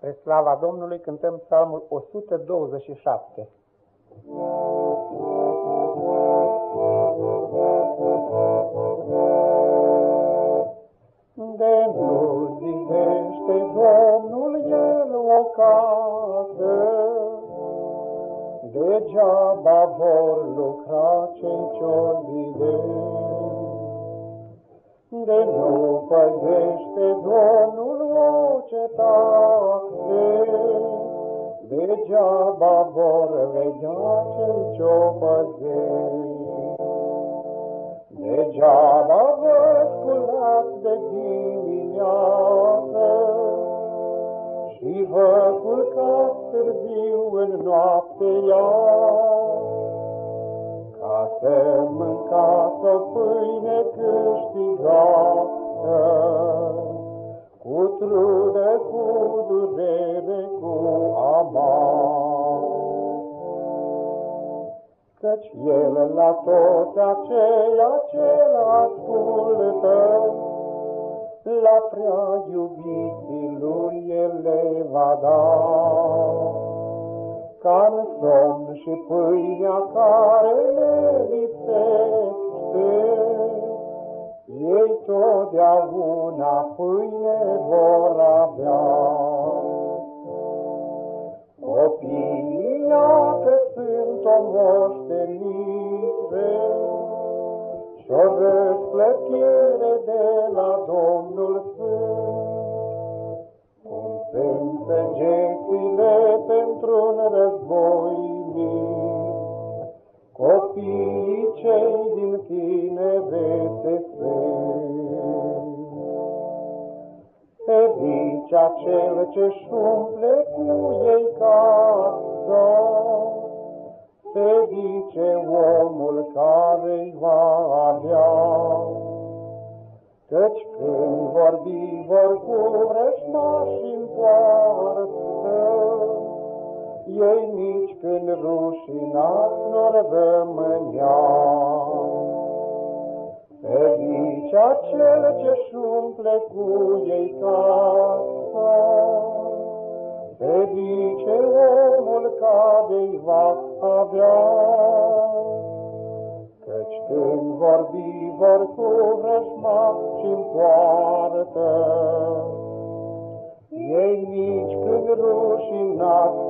Spre slava Domnului cântăm psalmul 127. De nu zidește Domnul el o casă, Degeaba vor lucra cei ce-o De nu păzește Domnul o cetate, Degeaba vor vedea cel ce-o Degeaba vă sculați de dimineață Și vă culcați târziu în noaptea, Ca să mâncați o pâine câștigată, Cu trudă, cu durere, cu Căci El la toți aceia ce-L ascultă, La prea iubiții Lui El le va da. Ca somn și pâinea care le lipsește, Ei totdeauna pâine vor avea. Copiii că sunt o moștenire și o răsplătire de la Domnul Sfânt. Cum sunt săgețile pentru-un război copiii cei din tinerete sunt. Ferice acel ce-și umple cu ei casă, Ferice omul care-i va avea. Căci când vorbi vor cu vrăjmași în poartă, Ei nici când rușinat nu-r rămânea. Ferice acel ce-și umple cu ei casa, Ferice omul care-i va avea. Căci când vorbi vor cu vrăjma și-n poartă, Ei nici când rușinat nor rămânea.